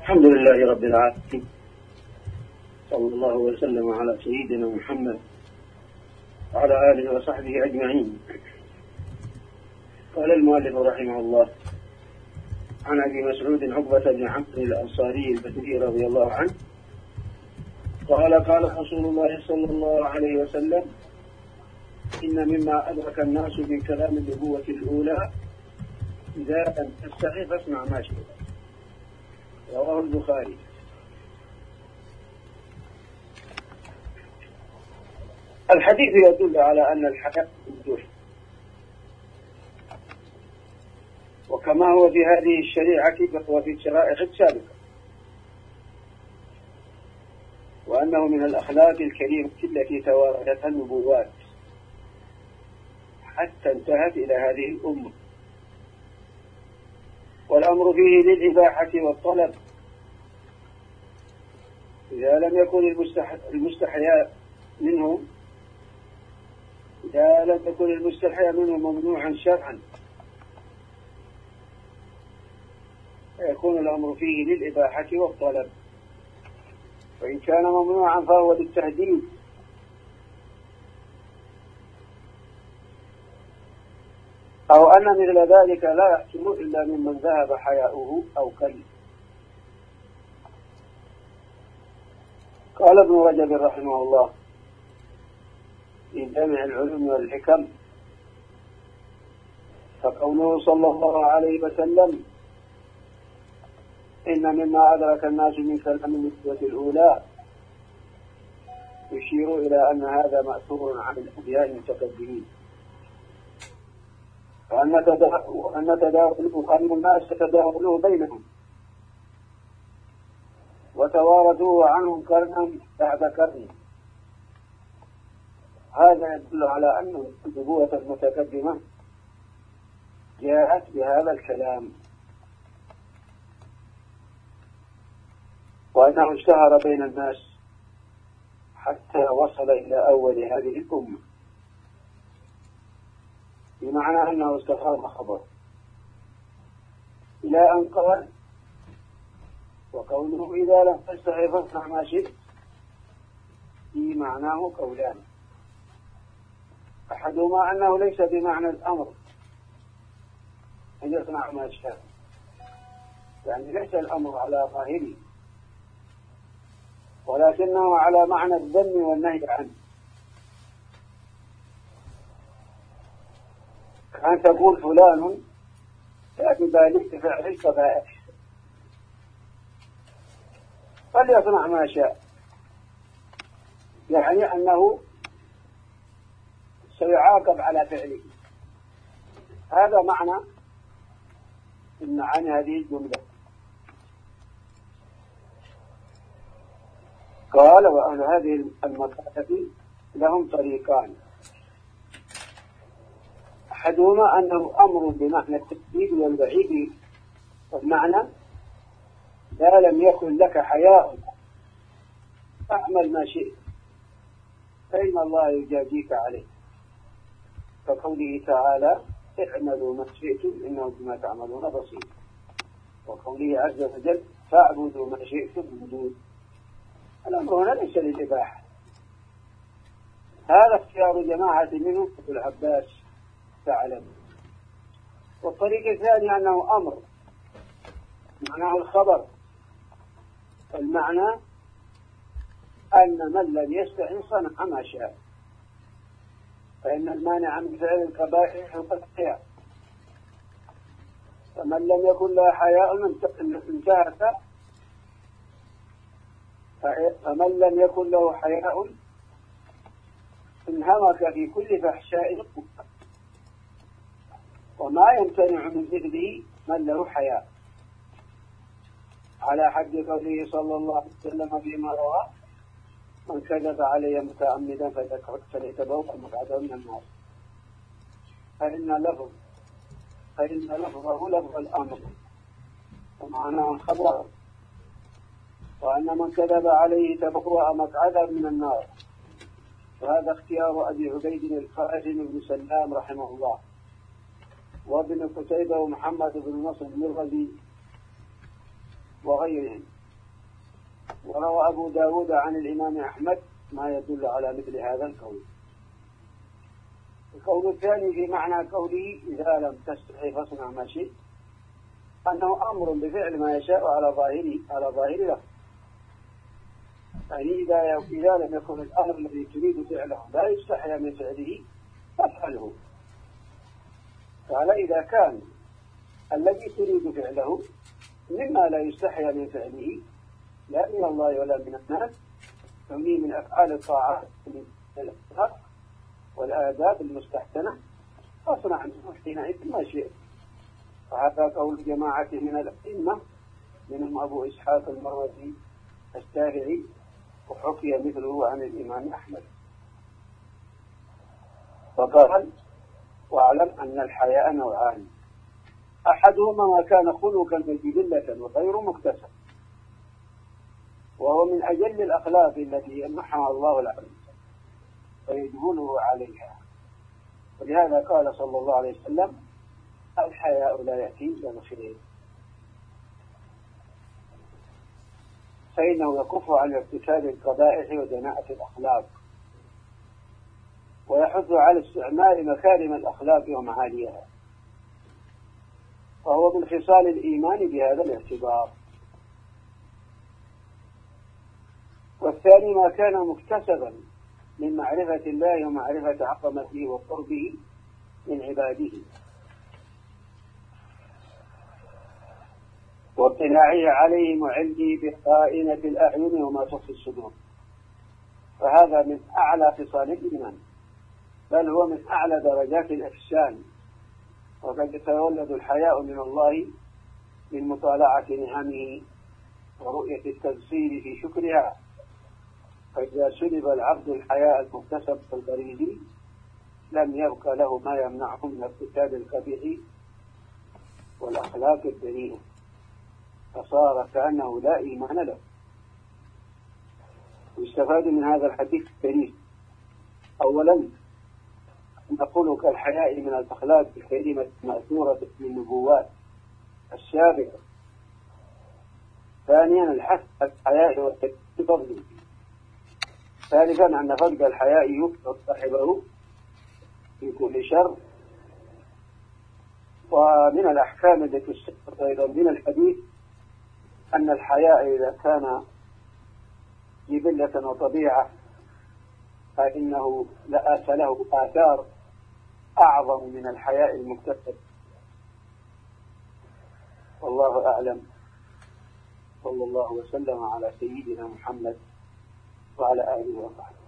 الحمد لله رب العالمين. صلى الله وسلم على سيدنا محمد وعلى آله وصحبه أجمعين. قال المؤلف رحمه الله عن أبي مسعود عقبة بن عمرو الأنصاري البدري رضي الله عنه قال قال رسول الله صلى الله عليه وسلم إن مما أدرك الناس من كلام النبوة الأولى إذا لم تستحي فاسمع ما شئت. رواه البخاري. الحديث يدل على أن الحياة مفتوح وكما هو في هذه الشريعة فهو في الشرائع السابقة وأنه من الأخلاق الكريمة التي توارثتها النبوات. حتى انتهت إلى هذه الأمة. والأمر فيه للإباحة والطلب. إذا لم يكن المستحيا منهم إذا لم يكن المستحيا منه ممنوعا شرعا فيكون الأمر فيه للإباحة والطلب. وإن كان ممنوعا فهو للتهديد. أو أن مثل ذلك لا يحصل إلا ممن ذهب حياؤه أو كلب قال ابن رجب رحمه الله في جامع العلوم والحكم فقوله صلى الله عليه وسلم إن مما أدرك الناس من كلام النسبة الأولى يشير إلى أن هذا مأثور عن الأنبياء المتقدمين. وأن تداولوا أن الناس تداولوه بينهم. وتوارثوه عنهم قرنا بعد قرن. هذا يدل على أن النبوة المتقدمة جاءت بهذا الكلام. وأنه اشتهر بين الناس حتى وصل إلى أول هذه الأمة. بمعنى أنه استخار خبر. إلى أن قال وقوله إذا لم تستحي فاصنع ما شئت في معناه قولان. أحدهما أنه ليس بمعنى الأمر أن يصنع ما شاء يعني ليس الأمر على ظاهره ولكنه على معنى الذم والنهي عنه. كان تقول فلان لا تبالي فعل الكبائر فليصنع ما شاء. يعني أنه سيعاقب على فعله. هذا معنى من معاني هذه الجملة. قال وأهل هذه المكاتب لهم طريقان. أحدهما أنه أمر بمعنى التكذيب والوعيد. والمعنى لا لم يكن لك حياء. فاعمل ما شئت فإن الله يجازيك عليه. كقوله تعالى اعملوا ما شئتم إنه بما تعملون بصير. وقوله عز وجل فاعبدوا ما شئتم من دون الأمر هنا ليس للإباحة هذا اختيار جماعة منهم أبو العباس تعلم. والطريق الثاني أنه أمر. معناه الخبر. المعنى أن من لم يستحي صنع ما شاء. فإن المانع من فعل الكبائر القتيع فمن لم يكن له حياء انتهك فمن لم يكن له حياء انهمك في كل فحشاء. وما يمتنع من ذكره من له حياء. على حد قوله صلى الله عليه وسلم فيما روى من كذب علي متعمدا فليتبوأ مقعده من النار. فإن لفظ فإن لفظه لفظ الأمر ومعناه خبر وأن من كذب عليه تبوأ مقعدا من النار. وهذا اختيار أبي عبيد القاسم بن سلام رحمه الله. وابن قتيبة ومحمد بن نصر المرغزي وغيرهم. وروى أبو داود عن الإمام أحمد ما يدل على مثل هذا القول. القول الثاني في معنى قوله إذا لم تستحي فاصنع ما شئت أنه أمر بفعل ما يشاء على ظاهره على ظاهر له. يعني إذا إذا لم يكن الأمر الذي تريد فعله لا يستحي من فعله فافعله. قال إذا كان الذي تريد فعله مما لا يستحي من فعله لا من الله ولا من الناس فهي من أفعال الطاعات الأخلاق والآداب المستحسنة فاصنع حينئذ ما شئت. وهذا قول جماعة من الأئمة منهم أبو إسحاق المروزي الشافعي وحكي مثله عن الإمام أحمد. فقال واعلم أن الحياء نوعان. أحدهما ما كان خلقا بجبلة وغير مكتسب. وهو من أجل الأخلاق التي يمنحها الله العبد فيجبله عليها. ولهذا قال صلى الله عليه وسلم الحياء لا يأتي إلا بخير فإنه يكف عن ارتكاب القبائح ودناءة الأخلاق. ويحث على استعمال مكارم الأخلاق ومعاليها وهو من خصال الإيمان بهذا الاعتبار. والثاني ما كان مكتسبا من معرفة الله ومعرفة عظمته وقربه من عباده. واطلاعه عليهم وعلمه بخائنة الأعين وما تخفي الصدور. فهذا من أعلى خصال الإيمان. بل هو من أعلى درجات الإحسان وقد يتولد الحياء من الله من مطالعة نعمه ورؤية التبصير في شكرها. فإذا سلب العبد الحياء المكتسب الغريزي لم يبق له ما يمنعه من ارتكاب القبيح والأخلاق الدنيئة فصار كأنه لا إيمان له. ويستفاد من هذا الحديث الكريم. أولا أن خلق الحياء من الأخلاق الكريمة المأثورة في النبوات السابقة ثانيا الحث الحياء والتفضل ثالثا أن فقد الحياء يفقد صاحبه في كل شر. ومن الأحكام التي استفدت أيضا من الحديث أن الحياء إذا كان جبلة وطبيعة فإنه لآت له آثار أعظم من الحياء المكتسب. والله أعلم. صلى الله وسلم على سيدنا محمد وعلى آله وصحبه.